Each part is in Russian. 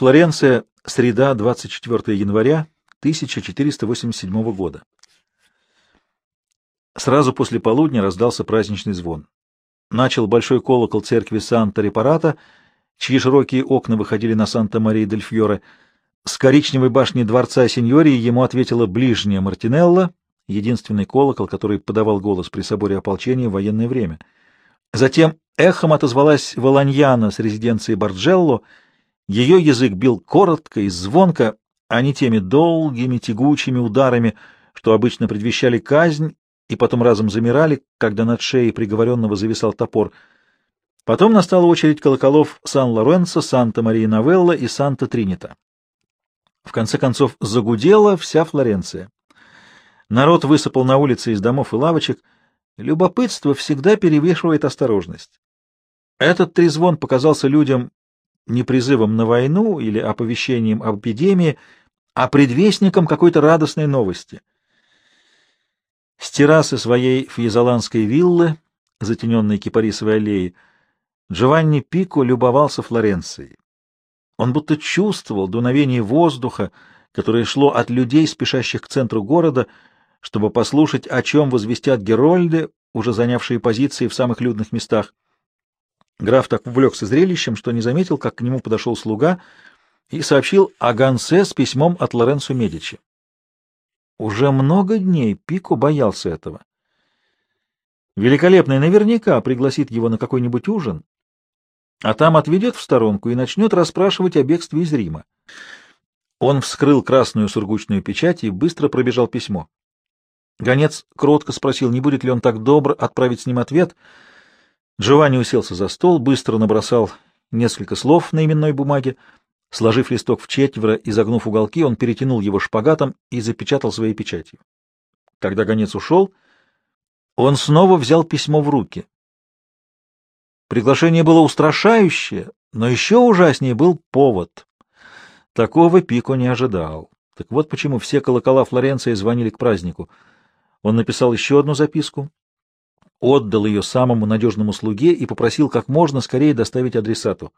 Флоренция, среда, 24 января 1487 года. Сразу после полудня раздался праздничный звон. Начал большой колокол церкви Санта-Репарата, чьи широкие окна выходили на Санта-Мария-дель-Фьоре. С коричневой башни дворца Синьории ему ответила ближняя Мартинелла, единственный колокол, который подавал голос при соборе ополчения в военное время. Затем эхом отозвалась Воланьяна с резиденции Барджелло. Ее язык бил коротко и звонко, а не теми долгими тягучими ударами, что обычно предвещали казнь и потом разом замирали, когда над шеей приговоренного зависал топор. Потом настала очередь колоколов Сан-Лоренцо, Санта-Мария-Новелла и Санта-Тринита. В конце концов загудела вся Флоренция. Народ высыпал на улицы из домов и лавочек. Любопытство всегда перевешивает осторожность. Этот трезвон показался людям не призывом на войну или оповещением об эпидемии, а предвестником какой-то радостной новости. С террасы своей фьезоланской виллы, затененной кипарисовой аллеей, Джованни Пико любовался Флоренцией. Он будто чувствовал дуновение воздуха, которое шло от людей, спешащих к центру города, чтобы послушать, о чем возвестят герольды, уже занявшие позиции в самых людных местах. Граф так увлекся зрелищем, что не заметил, как к нему подошел слуга и сообщил о Гансе с письмом от Лоренцо Медичи. Уже много дней Пико боялся этого. Великолепный наверняка пригласит его на какой-нибудь ужин, а там отведет в сторонку и начнет расспрашивать о бегстве из Рима. Он вскрыл красную сургучную печать и быстро пробежал письмо. Гонец кротко спросил, не будет ли он так добр отправить с ним ответ. Джованни уселся за стол, быстро набросал несколько слов на именной бумаге, Сложив листок в четверо и загнув уголки, он перетянул его шпагатом и запечатал своей печатью. Когда гонец ушел, он снова взял письмо в руки. Приглашение было устрашающее, но еще ужаснее был повод. Такого Пико не ожидал. Так вот почему все колокола Флоренции звонили к празднику. Он написал еще одну записку, отдал ее самому надежному слуге и попросил как можно скорее доставить адресату.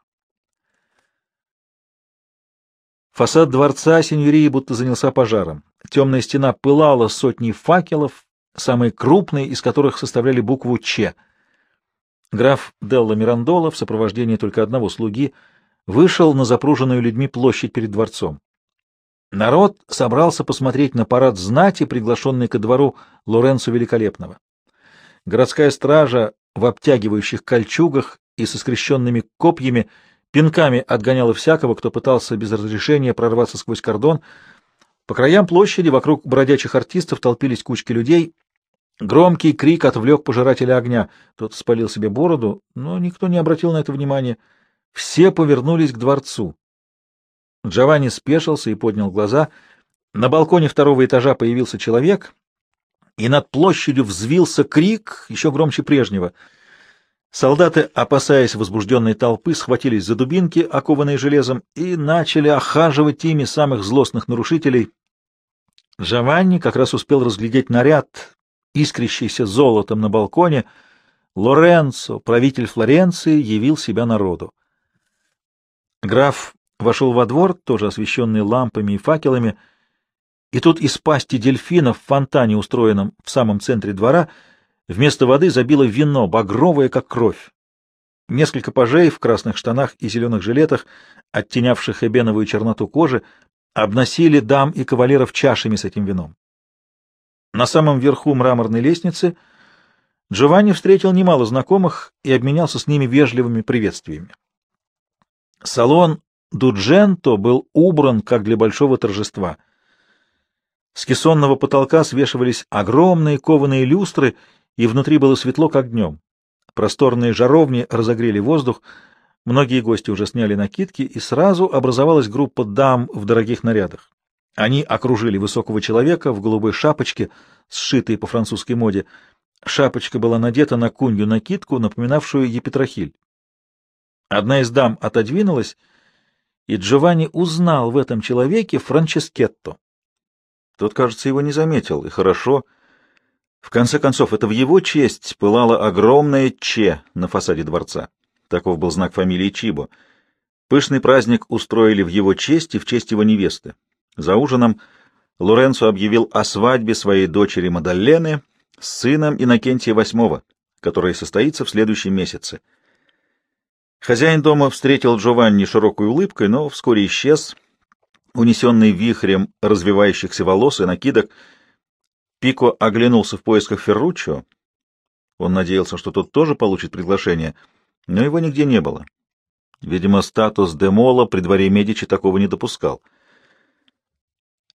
Фасад дворца сеньории будто занялся пожаром. Темная стена пылала сотней факелов, самые крупные из которых составляли букву «Ч». Граф Делла Мирандола в сопровождении только одного слуги вышел на запруженную людьми площадь перед дворцом. Народ собрался посмотреть на парад знати, приглашенный ко двору Лоренцо Великолепного. Городская стража в обтягивающих кольчугах и со скрещенными копьями — пинками отгоняла всякого, кто пытался без разрешения прорваться сквозь кордон. По краям площади вокруг бродячих артистов толпились кучки людей. Громкий крик отвлек пожирателя огня. Тот спалил себе бороду, но никто не обратил на это внимания. Все повернулись к дворцу. Джованни спешился и поднял глаза. На балконе второго этажа появился человек, и над площадью взвился крик, еще громче прежнего — Солдаты, опасаясь возбужденной толпы, схватились за дубинки, окованные железом, и начали охаживать ими самых злостных нарушителей. Джованни как раз успел разглядеть наряд, искрящийся золотом на балконе. Лоренцо, правитель Флоренции, явил себя народу. Граф вошел во двор, тоже освещенный лампами и факелами, и тут из пасти дельфина в фонтане, устроенном в самом центре двора, — Вместо воды забило вино, багровое, как кровь. Несколько пажей в красных штанах и зеленых жилетах, оттенявших эбеновую черноту кожи, обносили дам и кавалеров чашами с этим вином. На самом верху мраморной лестницы Джованни встретил немало знакомых и обменялся с ними вежливыми приветствиями. Салон Дудженто был убран, как для большого торжества. С кессонного потолка свешивались огромные кованые люстры — и внутри было светло, как днем. Просторные жаровни разогрели воздух, многие гости уже сняли накидки, и сразу образовалась группа дам в дорогих нарядах. Они окружили высокого человека в голубой шапочке, сшитой по французской моде. Шапочка была надета на кунью накидку, напоминавшую епитрахиль. Одна из дам отодвинулась, и Джованни узнал в этом человеке Франческетто. Тот, кажется, его не заметил, и хорошо — в конце концов, это в его честь пылало огромное «Че» на фасаде дворца. Таков был знак фамилии Чибо. Пышный праздник устроили в его честь и в честь его невесты. За ужином Лоренцо объявил о свадьбе своей дочери Мадаллены с сыном Иннокентия VIII, которая состоится в следующем месяце. Хозяин дома встретил Джованни широкой улыбкой, но вскоре исчез, унесенный вихрем развивающихся волос и накидок. Пико оглянулся в поисках Ферруччо. Он надеялся, что тот тоже получит приглашение, но его нигде не было. Видимо, статус Демола при дворе Медичи такого не допускал.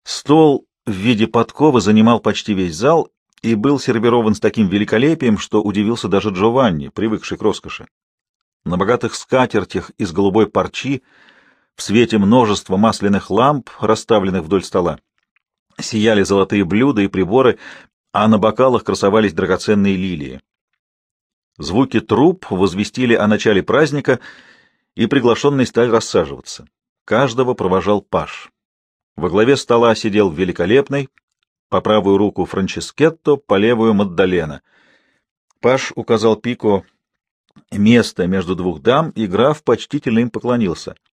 Стол в виде подковы занимал почти весь зал и был сервирован с таким великолепием, что удивился даже Джованни, привыкший к роскоши. На богатых скатертях из голубой парчи, в свете множества масляных ламп, расставленных вдоль стола, сияли золотые блюда и приборы, а на бокалах красовались драгоценные лилии. Звуки труб возвестили о начале праздника, и приглашенные стали рассаживаться. Каждого провожал паш. Во главе стола сидел великолепный, по правую руку Франческетто, по левую Маддалена. Паш указал Пико место между двух дам, и граф почтительно им поклонился. —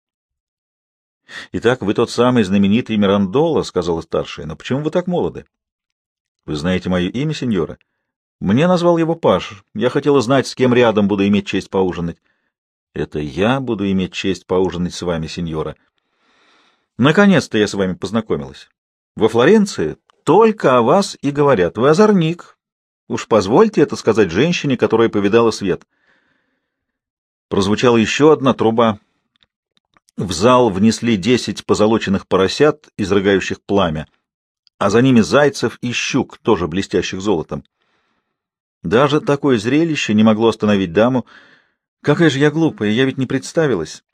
Итак, вы тот самый знаменитый Мирандола, — сказала старшая, — но почему вы так молоды? — Вы знаете мое имя, сеньора? — Мне назвал его Паш. Я хотела знать, с кем рядом буду иметь честь поужинать. — Это я буду иметь честь поужинать с вами, сеньора. Наконец-то я с вами познакомилась. Во Флоренции только о вас и говорят. Вы озорник. Уж позвольте это сказать женщине, которая повидала свет. Прозвучала еще одна труба. В зал внесли десять позолоченных поросят, изрыгающих пламя, а за ними зайцев и щук, тоже блестящих золотом. Даже такое зрелище не могло остановить даму. Какая же я глупая, я ведь не представилась.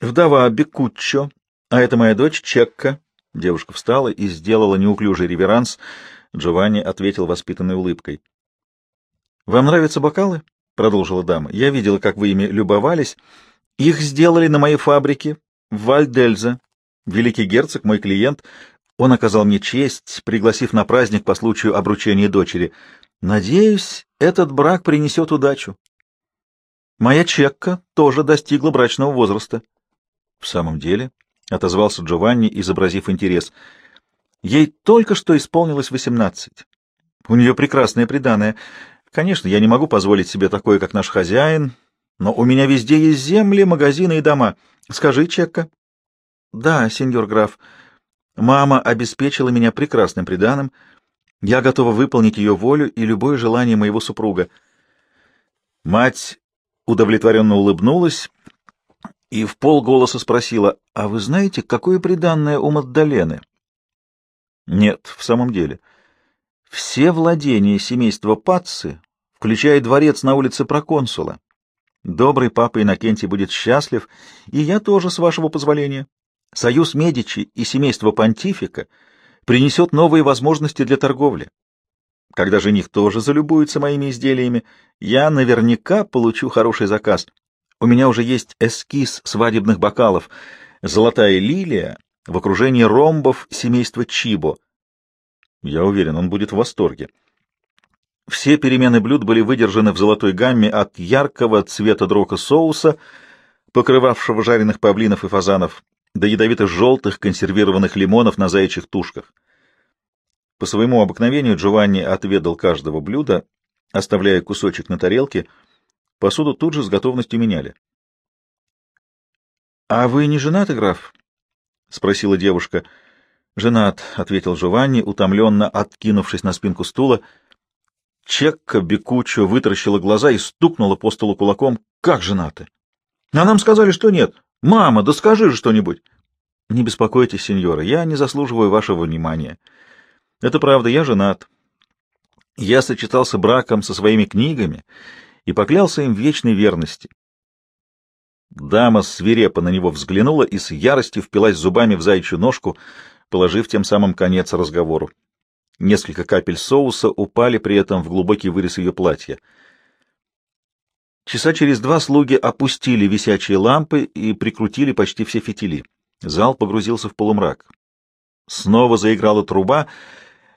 Вдова Бекуччо, а это моя дочь Чекка, Девушка встала и сделала неуклюжий реверанс. Джованни ответил воспитанной улыбкой. — Вам нравятся бокалы? — продолжила дама. — Я видела, как вы ими любовались. Их сделали на моей фабрике в Вальдельзе. Великий герцог, мой клиент, он оказал мне честь, пригласив на праздник по случаю обручения дочери. Надеюсь, этот брак принесет удачу. Моя чекка тоже достигла брачного возраста. — В самом деле? — отозвался Джованни, изобразив интерес. «Ей только что исполнилось восемнадцать. У нее прекрасное приданое. Конечно, я не могу позволить себе такое, как наш хозяин, но у меня везде есть земли, магазины и дома. Скажи, Чекка». «Да, сеньор граф. Мама обеспечила меня прекрасным приданым. Я готова выполнить ее волю и любое желание моего супруга». Мать удовлетворенно улыбнулась и в полголоса спросила, «А вы знаете, какое приданное у Маддалены?» «Нет, в самом деле. Все владения семейства Пацци, включая дворец на улице Проконсула. Добрый папа Иннокентий будет счастлив, и я тоже, с вашего позволения. Союз Медичи и семейство Понтифика принесет новые возможности для торговли. Когда жених тоже залюбуется моими изделиями, я наверняка получу хороший заказ». У меня уже есть эскиз свадебных бокалов. Золотая лилия в окружении ромбов семейства Чибо. Я уверен, он будет в восторге. Все перемены блюд были выдержаны в золотой гамме от яркого цвета дрока соуса, покрывавшего жареных павлинов и фазанов, до ядовито-желтых консервированных лимонов на заячьих тушках. По своему обыкновению Джованни отведал каждого блюда, оставляя кусочек на тарелке — Посуду тут же с готовностью меняли. — А вы не женаты, граф? — спросила девушка. — Женат, — ответил Джованни, утомленно откинувшись на спинку стула. Чекка Бекучо вытаращила глаза и стукнула по столу кулаком. — Как женаты? — А нам сказали, что нет. Мама, да скажи же что-нибудь. — Не беспокойтесь, сеньора, я не заслуживаю вашего внимания. Это правда, я женат. Я сочетался браком со своими книгами и поклялся им в вечной верности. Дама свирепо на него взглянула и с яростью впилась зубами в зайчью ножку, положив тем самым конец разговору. Несколько капель соуса упали при этом в глубокий вырез ее платья. Часа через два слуги опустили висячие лампы и прикрутили почти все фитили. Зал погрузился в полумрак. Снова заиграла труба —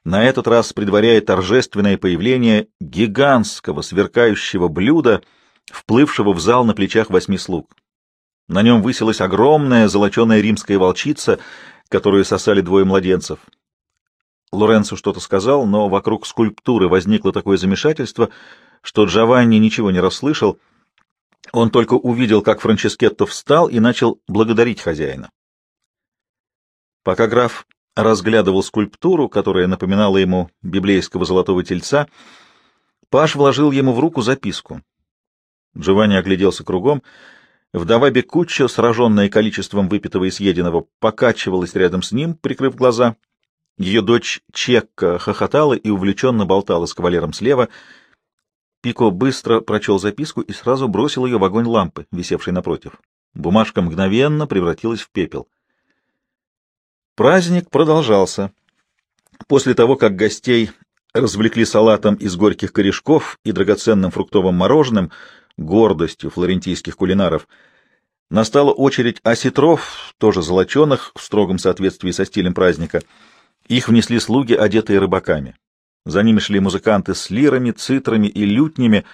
на этот раз предваряя торжественное появление гигантского сверкающего блюда, вплывшего в зал на плечах восьми слуг. На нем высилась огромная золоченая римская волчица, которую сосали двое младенцев. Лоренцо что-то сказал, но вокруг скульптуры возникло такое замешательство, что Джованни ничего не расслышал. Он только увидел, как Франческетто встал и начал благодарить хозяина. Пока граф разглядывал скульптуру, которая напоминала ему библейского золотого тельца, Паш вложил ему в руку записку. Джованни огляделся кругом. Вдова Бекуччо, сраженная количеством выпитого и съеденного, покачивалась рядом с ним, прикрыв глаза. Ее дочь Чекка хохотала и увлеченно болтала с кавалером слева. Пико быстро прочел записку и сразу бросил ее в огонь лампы, висевшей напротив. Бумажка мгновенно превратилась в пепел. Праздник продолжался. После того, как гостей развлекли салатом из горьких корешков и драгоценным фруктовым мороженым, гордостью флорентийских кулинаров, настала очередь осетров, тоже золоченых, в строгом соответствии со стилем праздника. Их внесли слуги, одетые рыбаками. За ними шли музыканты с лирами, цитрами и лютнями,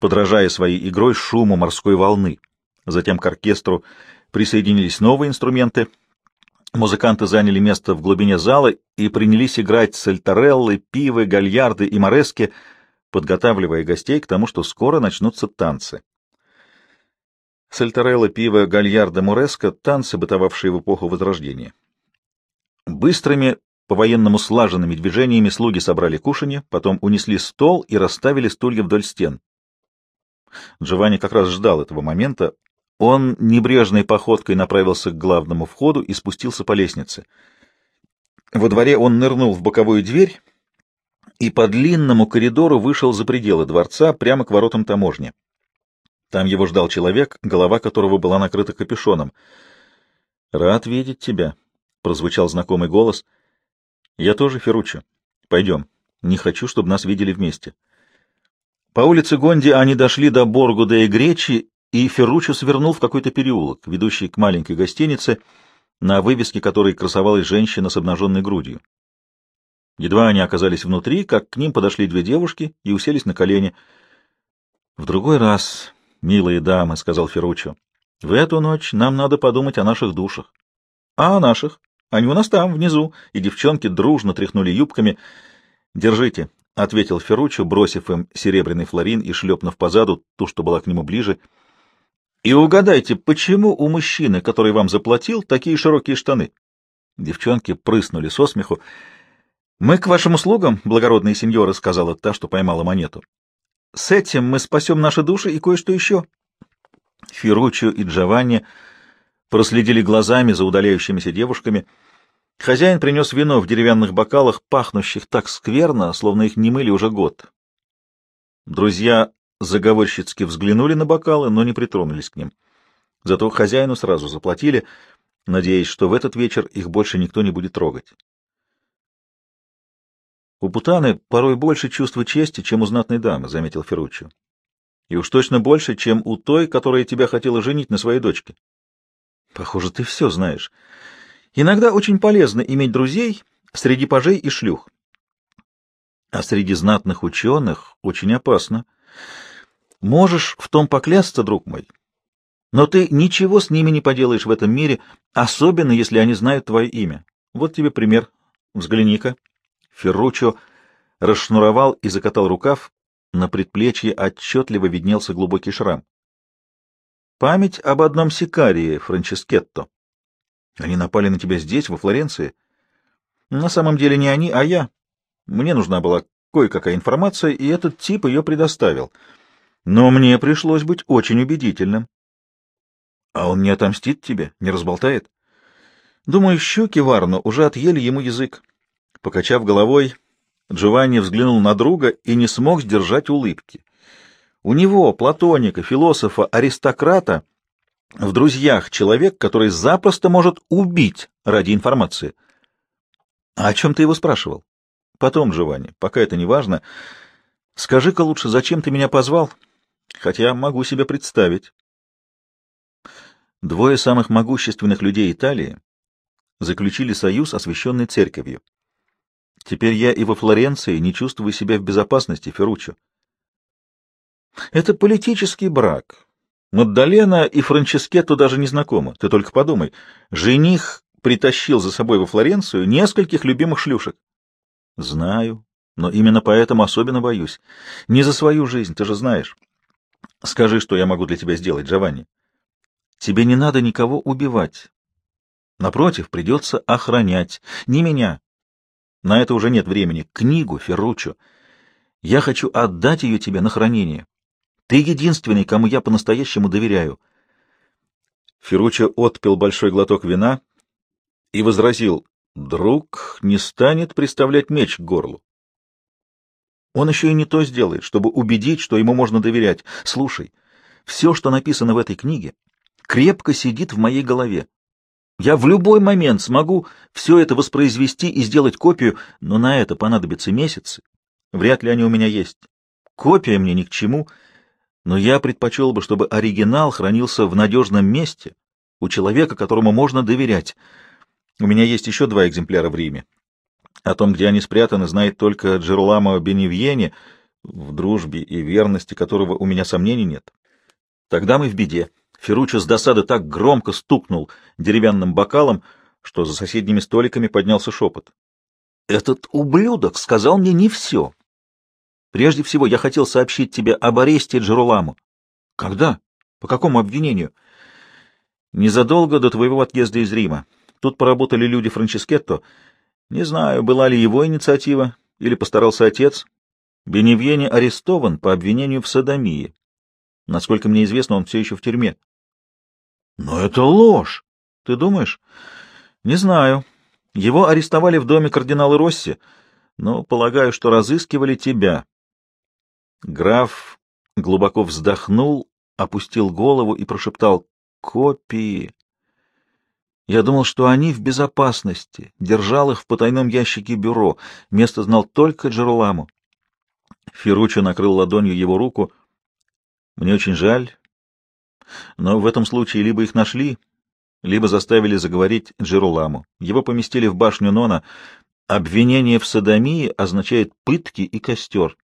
подражая своей игрой шуму морской волны. Затем к оркестру присоединились новые инструменты — Музыканты заняли место в глубине зала и принялись играть сальтареллы, пивы, гальярды и морески, подготавливая гостей к тому, что скоро начнутся танцы. Сальтареллы, пиво, гальярды, мореска — танцы, бытовавшие в эпоху Возрождения. Быстрыми, по-военному слаженными движениями слуги собрали кушанье, потом унесли стол и расставили стулья вдоль стен. Джованни как раз ждал этого момента, он небрежной походкой направился к главному входу и спустился по лестнице. Во дворе он нырнул в боковую дверь и по длинному коридору вышел за пределы дворца прямо к воротам таможни. Там его ждал человек, голова которого была накрыта капюшоном. «Рад видеть тебя», — прозвучал знакомый голос. «Я тоже, Ферруччо. Пойдем. Не хочу, чтобы нас видели вместе». По улице Гонди они дошли до Боргуда и Гречи и Ферруччо свернул в какой-то переулок, ведущий к маленькой гостинице, на вывеске которой красовалась женщина с обнаженной грудью. Едва они оказались внутри, как к ним подошли две девушки и уселись на колени. — В другой раз, милые дамы, — сказал Ферруччо, — в эту ночь нам надо подумать о наших душах. — А о наших? Они у нас там, внизу. И девчонки дружно тряхнули юбками. — Держите, — ответил Ферруччо, бросив им серебряный флорин и шлепнув позаду ту, что была к нему ближе — и угадайте, почему у мужчины, который вам заплатил, такие широкие штаны? Девчонки прыснули со смеху. «Мы к вашим услугам, благородные сеньоры», — сказала та, что поймала монету. «С этим мы спасем наши души и кое-что еще». Ферруччо и Джованни проследили глазами за удаляющимися девушками. Хозяин принес вино в деревянных бокалах, пахнущих так скверно, словно их не мыли уже год. Друзья заговорщицки взглянули на бокалы, но не притронулись к ним. Зато хозяину сразу заплатили, надеясь, что в этот вечер их больше никто не будет трогать. «У Путаны порой больше чувства чести, чем у знатной дамы», — заметил Ферруччо. «И уж точно больше, чем у той, которая тебя хотела женить на своей дочке». «Похоже, ты все знаешь. Иногда очень полезно иметь друзей среди пажей и шлюх. А среди знатных ученых очень опасно». Можешь в том поклясться, друг мой. Но ты ничего с ними не поделаешь в этом мире, особенно если они знают твое имя. Вот тебе пример. Взгляни-ка. Ферручо расшнуровал и закатал рукав. На предплечье отчетливо виднелся глубокий шрам. Память об одном сикарии, Франческетто. Они напали на тебя здесь, во Флоренции? На самом деле не они, а я. Мне нужна была кое-какая информация, и этот тип ее предоставил — но мне пришлось быть очень убедительным. А он не отомстит тебе, не разболтает? Думаю, щуки Варну уже отъели ему язык. Покачав головой, Джованни взглянул на друга и не смог сдержать улыбки. У него, платоника, философа, аристократа, в друзьях человек, который запросто может убить ради информации. А о чем ты его спрашивал? Потом, Джованни, пока это не важно. Скажи-ка лучше, зачем ты меня позвал? — хотя могу себе представить. Двое самых могущественных людей Италии заключили союз, освященный церковью. Теперь я и во Флоренции не чувствую себя в безопасности, Ферруччо. Это политический брак. Маддалена и Франческетто даже не знакомы. Ты только подумай. Жених притащил за собой во Флоренцию нескольких любимых шлюшек. Знаю, но именно поэтому особенно боюсь. Не за свою жизнь, ты же знаешь. Скажи, что я могу для тебя сделать, Джованни. Тебе не надо никого убивать. Напротив, придется охранять. Не меня. На это уже нет времени. Книгу, Ферруччо. Я хочу отдать ее тебе на хранение. Ты единственный, кому я по-настоящему доверяю. Ферруччо отпил большой глоток вина и возразил, друг не станет приставлять меч к горлу. Он еще и не то сделает, чтобы убедить, что ему можно доверять. Слушай, все, что написано в этой книге, крепко сидит в моей голове. Я в любой момент смогу все это воспроизвести и сделать копию, но на это понадобятся месяцы. Вряд ли они у меня есть. Копия мне ни к чему, но я предпочел бы, чтобы оригинал хранился в надежном месте, у человека, которому можно доверять. У меня есть еще два экземпляра в Риме. О том, где они спрятаны, знает только Джероламо Беневьени, в дружбе и верности которого у меня сомнений нет. Тогда мы в беде. Ферруччо с досады так громко стукнул деревянным бокалом, что за соседними столиками поднялся шепот. «Этот ублюдок сказал мне не все. Прежде всего, я хотел сообщить тебе об аресте Джероламу». «Когда? По какому обвинению?» «Незадолго до твоего отъезда из Рима. Тут поработали люди Франческетто. Не знаю, была ли его инициатива или постарался отец. Беневьени арестован по обвинению в садомии. Насколько мне известно, он все еще в тюрьме. Но это ложь. Ты думаешь? Не знаю. Его арестовали в доме кардинала Росси, но полагаю, что разыскивали тебя. Граф глубоко вздохнул, опустил голову и прошептал «Копии». Я думал, что они в безопасности, держал их в потайном ящике бюро. Место знал только Джероламу. Ферруччо накрыл ладонью его руку. Мне очень жаль, но в этом случае либо их нашли, либо заставили заговорить Джероламу. Его поместили в башню Нона. Обвинение в садомии означает пытки и костер.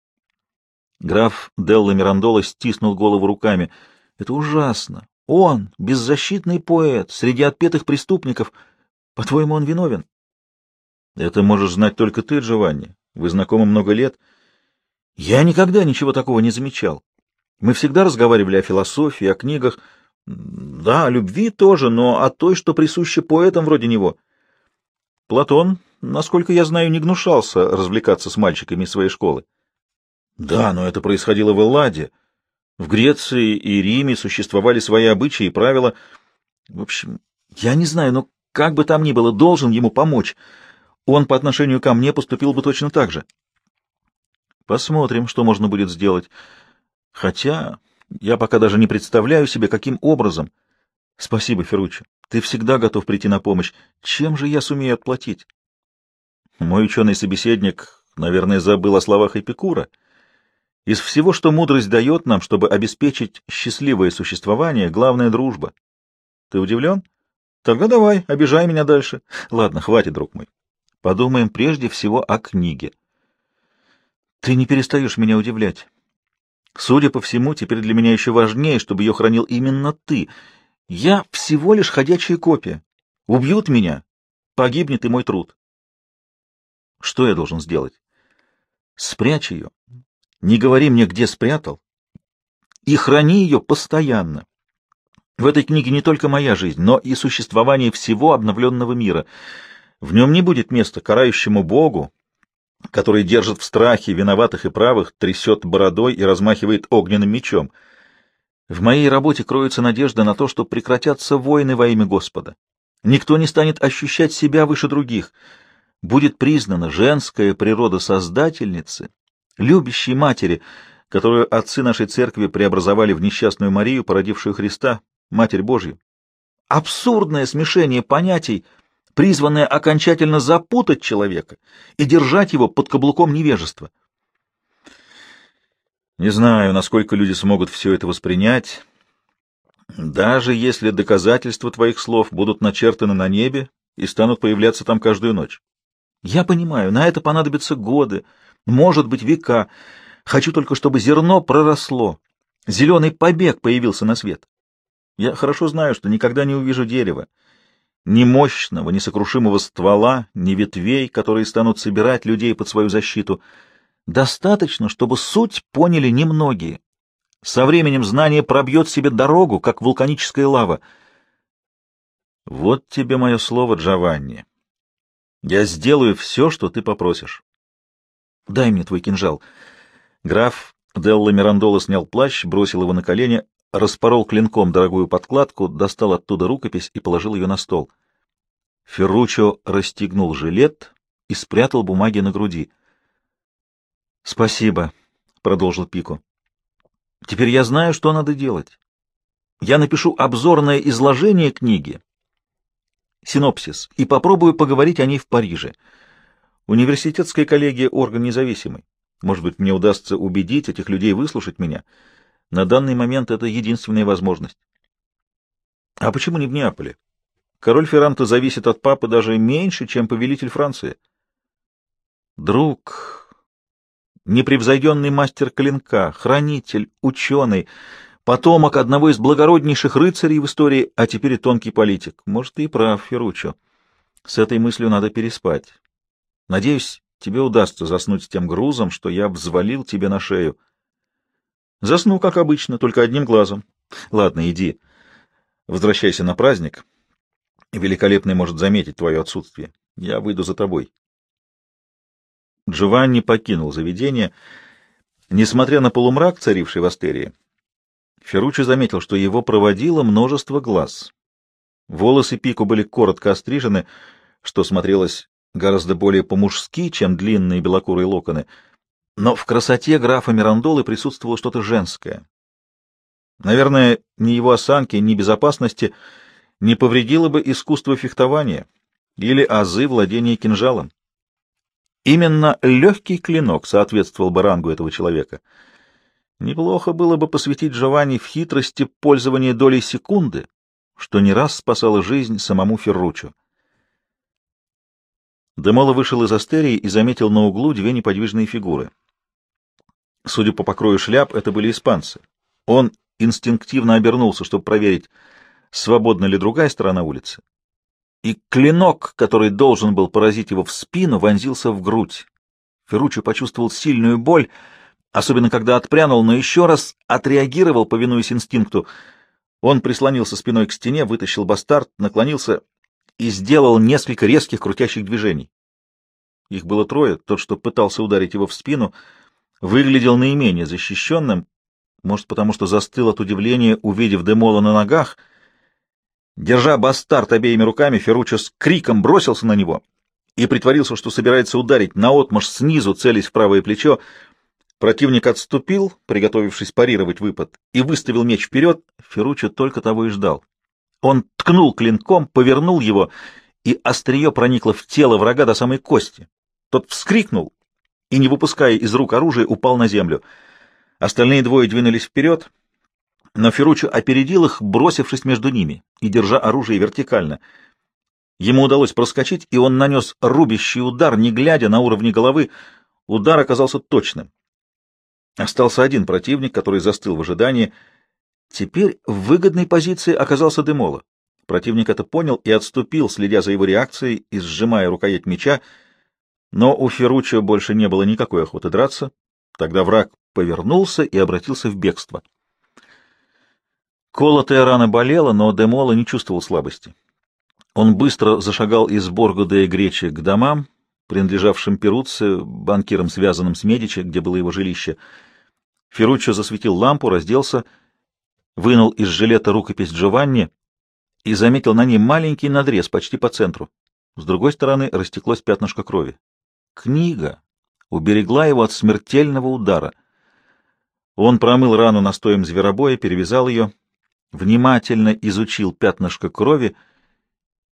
Граф Делла Мирандола стиснул голову руками. Это ужасно. Он, беззащитный поэт, среди отпетых преступников. По-твоему, он виновен? Это можешь знать только ты, Джованни. Вы знакомы много лет. Я никогда ничего такого не замечал. Мы всегда разговаривали о философии, о книгах. Да, о любви тоже, но о той, что присуще поэтам вроде него. Платон, насколько я знаю, не гнушался развлекаться с мальчиками своей школы. Да, но это происходило в Элладе. В Греции и Риме существовали свои обычаи и правила. В общем, я не знаю, но как бы там ни было, должен ему помочь. Он по отношению ко мне поступил бы точно так же. Посмотрим, что можно будет сделать. Хотя я пока даже не представляю себе, каким образом. Спасибо, Ферруччо. Ты всегда готов прийти на помощь. Чем же я сумею отплатить? Мой ученый собеседник, наверное, забыл о словах Эпикура. Из всего, что мудрость дает нам, чтобы обеспечить счастливое существование, главная дружба. Ты удивлен? Тогда давай, обижай меня дальше. Ладно, хватит, друг мой. Подумаем прежде всего о книге. Ты не перестаешь меня удивлять. Судя по всему, теперь для меня еще важнее, чтобы ее хранил именно ты. Я всего лишь ходячая копия. Убьют меня, погибнет и мой труд. Что я должен сделать? Спрячь ее. Не говори мне, где спрятал. И храни ее постоянно. В этой книге не только моя жизнь, но и существование всего обновленного мира. В нем не будет места карающему Богу, который держит в страхе виноватых и правых, трясет бородой и размахивает огненным мечом. В моей работе кроется надежда на то, что прекратятся войны во имя Господа. Никто не станет ощущать себя выше других. Будет признана женская природа Создательницы, любящей матери, которую отцы нашей церкви преобразовали в несчастную Марию, породившую Христа, Матерь Божью. Абсурдное смешение понятий — призванная окончательно запутать человека и держать его под каблуком невежества. Не знаю, насколько люди смогут все это воспринять, даже если доказательства твоих слов будут начертаны на небе и станут появляться там каждую ночь. Я понимаю, на это понадобятся годы, может быть, века. Хочу только, чтобы зерно проросло, зеленый побег появился на свет. Я хорошо знаю, что никогда не увижу дерева, ни мощного, несокрушимого ствола, ни ветвей, которые станут собирать людей под свою защиту. Достаточно, чтобы суть поняли немногие. Со временем знание пробьет себе дорогу, как вулканическая лава. Вот тебе мое слово, Джованни. Я сделаю все, что ты попросишь. Дай мне твой кинжал. Граф Делла Мирандола снял плащ, бросил его на колени, распорол клинком дорогую подкладку, достал оттуда рукопись и положил ее на стол. Ферручо расстегнул жилет и спрятал бумаги на груди. — Спасибо, — продолжил Пико. — Теперь я знаю, что надо делать. Я напишу обзорное изложение книги, синопсис, и попробую поговорить о ней в Париже. Университетская коллегия — орган независимый. Может быть, мне удастся убедить этих людей выслушать меня. На данный момент это единственная возможность. А почему не в Неаполе? Король Ферранто зависит от папы даже меньше, чем повелитель Франции. Друг, непревзойденный мастер клинка, хранитель, ученый, потомок одного из благороднейших рыцарей в истории, а теперь и тонкий политик. Может, ты и прав, Ферруччо. С этой мыслью надо переспать. Надеюсь, тебе удастся заснуть с тем грузом, что я взвалил тебе на шею. Засну, как обычно, только одним глазом. Ладно, иди. Возвращайся на праздник. Великолепный может заметить твое отсутствие. Я выйду за тобой. Джованни покинул заведение. Несмотря на полумрак, царивший в Астерии, Ферруччи заметил, что его проводило множество глаз. Волосы Пику были коротко острижены, что смотрелось гораздо более по-мужски, чем длинные белокурые локоны, но в красоте графа Мирандолы присутствовало что-то женское. Наверное, ни его осанки, ни безопасности не повредило бы искусство фехтования или азы владения кинжалом. Именно легкий клинок соответствовал бы рангу этого человека. Неплохо было бы посвятить Джованни в хитрости пользования долей секунды, что не раз спасало жизнь самому Ферруччо. Демола вышел из астерии и заметил на углу две неподвижные фигуры. Судя по покрою шляп, это были испанцы. Он инстинктивно обернулся, чтобы проверить, свободна ли другая сторона улицы. И клинок, который должен был поразить его в спину, вонзился в грудь. Ферруччо почувствовал сильную боль, особенно когда отпрянул, но еще раз отреагировал, повинуясь инстинкту. Он прислонился спиной к стене, вытащил бастард, наклонился и сделал несколько резких крутящих движений. Их было трое, тот, что пытался ударить его в спину, выглядел наименее защищенным, может, потому что застыл от удивления, увидев Демола на ногах. Держа бастард обеими руками, Ферруччо с криком бросился на него и притворился, что собирается ударить наотмашь снизу, целясь в правое плечо. Противник отступил, приготовившись парировать выпад, и выставил меч вперед. Ферруччо только того и ждал. Он ткнул клинком, повернул его, и острие проникло в тело врага до самой кости. Тот вскрикнул и, не выпуская из рук оружия, упал на землю. Остальные двое двинулись вперед, но Ферруччо опередил их, бросившись между ними и держа оружие вертикально. Ему удалось проскочить, и он нанес рубящий удар, не глядя на уровне головы. Удар оказался точным. Остался один противник, который застыл в ожидании — Теперь в выгодной позиции оказался Демола. Противник это понял и отступил, следя за его реакцией и сжимая рукоять меча, но у Ферруччо больше не было никакой охоты драться. Тогда враг повернулся и обратился в бегство. Колотая рана болела, но Демола не чувствовал слабости. Он быстро зашагал из Борго де Гречи к домам, принадлежавшим Перуце, банкирам, связанным с Медичи, где было его жилище. Ферруччо засветил лампу, разделся — вынул из жилета рукопись Джованни и заметил на ней маленький надрез почти по центру. С другой стороны растеклось пятнышко крови. Книга уберегла его от смертельного удара. Он промыл рану настоем зверобоя, перевязал ее, внимательно изучил пятнышко крови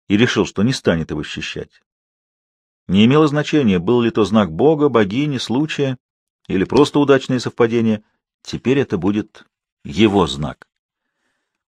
и решил, что не станет его счищать. Не имело значения, был ли то знак Бога, богини, случая или просто удачное совпадение. Теперь это будет его знак.